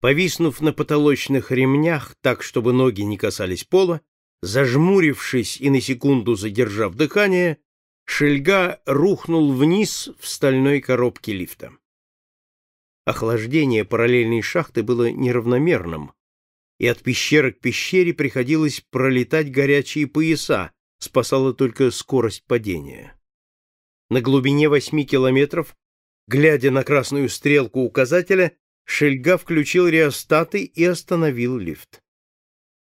Повиснув на потолочных ремнях так, чтобы ноги не касались пола, зажмурившись и на секунду задержав дыхание, Шельга рухнул вниз в стальной коробке лифта. Охлаждение параллельной шахты было неравномерным, и от пещеры к пещере приходилось пролетать горячие пояса, спасала только скорость падения. На глубине восьми километров, глядя на красную стрелку указателя, Шельга включил реостаты и остановил лифт.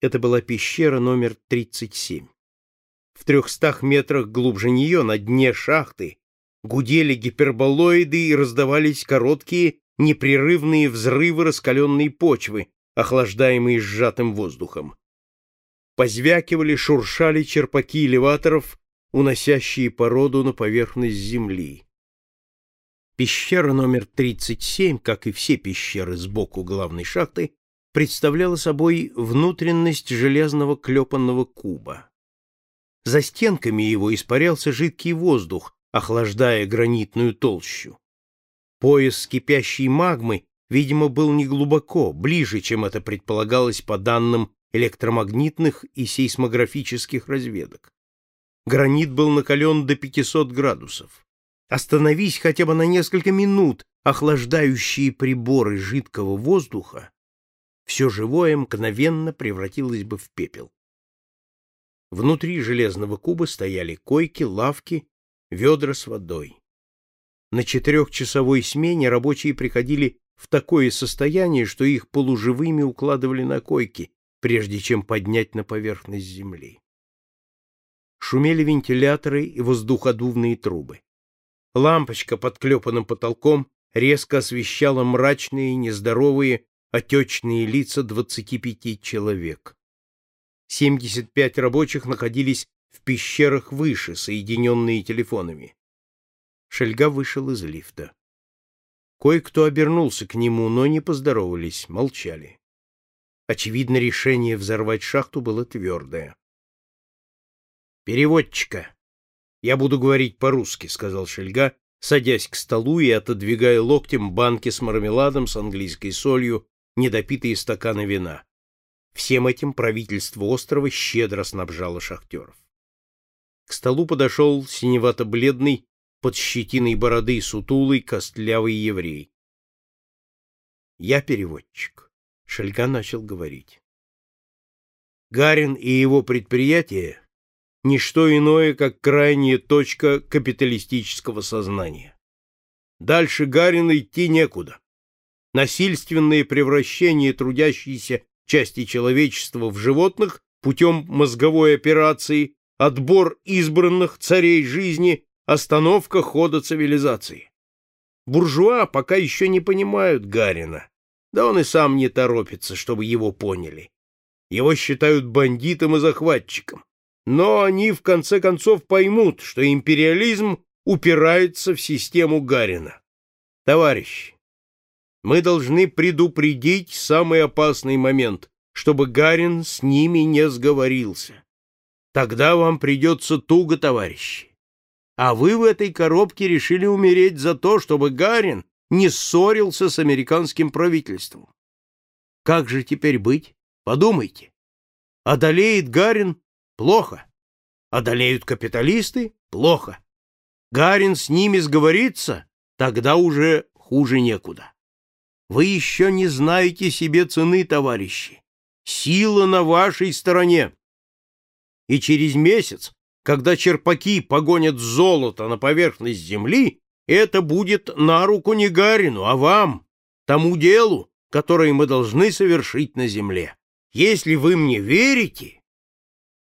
Это была пещера номер 37. В трехстах метрах глубже нее, на дне шахты, гудели гиперболоиды и раздавались короткие, непрерывные взрывы раскаленной почвы, охлаждаемые сжатым воздухом. Позвякивали, шуршали черпаки элеваторов, уносящие породу на поверхность земли. Пещера номер 37, как и все пещеры сбоку главной шахты, представляла собой внутренность железного клепанного куба. За стенками его испарялся жидкий воздух, охлаждая гранитную толщу. Пояс кипящей магмы, видимо, был неглубоко, ближе, чем это предполагалось по данным электромагнитных и сейсмографических разведок. Гранит был накален до 500 градусов. Остановись хотя бы на несколько минут охлаждающие приборы жидкого воздуха, все живое мгновенно превратилось бы в пепел. Внутри железного куба стояли койки, лавки, ведра с водой. На четырехчасовой смене рабочие приходили в такое состояние, что их полуживыми укладывали на койки, прежде чем поднять на поверхность земли. Шумели вентиляторы и воздуходувные трубы. Лампочка под клепанным потолком резко освещала мрачные, нездоровые, отечные лица 25 человек. 75 рабочих находились в пещерах выше, соединенные телефонами. Шельга вышел из лифта. Кое-кто обернулся к нему, но не поздоровались, молчали. Очевидно, решение взорвать шахту было твердое. «Переводчика!» Я буду говорить по-русски, сказал Шельга, садясь к столу и отодвигая локтем банки с мармеладом, с английской солью, недопитые стаканы вина. Всем этим правительство острова щедро снабжало шахтеров. К столу подошел синевато-бледный, под щетиной бороды сутулый, костлявый еврей. «Я переводчик», — Шельга начал говорить. Гарин и его предприятие не что иное, как крайняя точка капиталистического сознания. Дальше Гарина идти некуда. Насильственное превращение трудящейся части человечества в животных путем мозговой операции, отбор избранных царей жизни, остановка хода цивилизации. Буржуа пока еще не понимают Гарина, да он и сам не торопится, чтобы его поняли. Его считают бандитом и захватчиком но они в конце концов поймут, что империализм упирается в систему Гарина. Товарищи, мы должны предупредить самый опасный момент, чтобы Гарин с ними не сговорился. Тогда вам придется туго, товарищи. А вы в этой коробке решили умереть за то, чтобы Гарин не ссорился с американским правительством. Как же теперь быть? Подумайте. Одолеет Гарин Плохо. Одолеют капиталисты? Плохо. Гарин с ними сговорится? Тогда уже хуже некуда. Вы еще не знаете себе цены, товарищи. Сила на вашей стороне. И через месяц, когда черпаки погонят золото на поверхность земли, это будет на руку не Гарину, а вам, тому делу, которое мы должны совершить на земле. Если вы мне верите,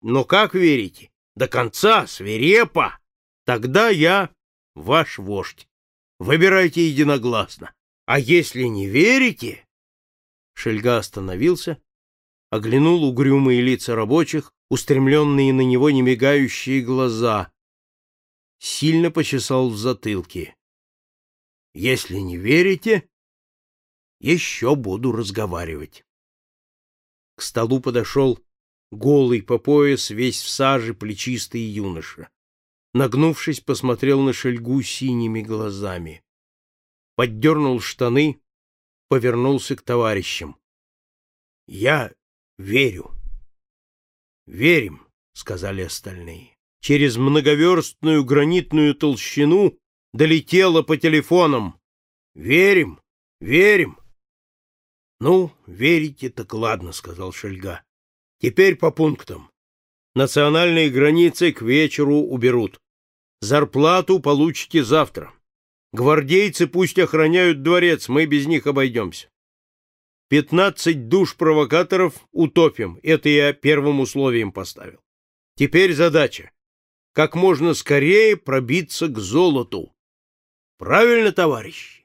но как верите? До конца, свирепо. Тогда я ваш вождь. Выбирайте единогласно. А если не верите... Шельга остановился, оглянул угрюмые лица рабочих, устремленные на него немигающие глаза, сильно почесал в затылке. Если не верите, еще буду разговаривать. К столу подошел голый по пояс, весь в саже, плечистый юноша. Нагнувшись, посмотрел на шельгу синими глазами. Поддернул штаны, повернулся к товарищам. Я верю. Верим, сказали остальные. Через многоверстную гранитную толщину долетело по телефонам. Верим, верим. Ну, верите, так ладно, сказал Шельга. Теперь по пунктам. Национальные границы к вечеру уберут. Зарплату получите завтра. Гвардейцы пусть охраняют дворец, мы без них обойдемся. Пятнадцать душ провокаторов утопим, это я первым условием поставил. Теперь задача — как можно скорее пробиться к золоту. Правильно, товарищ?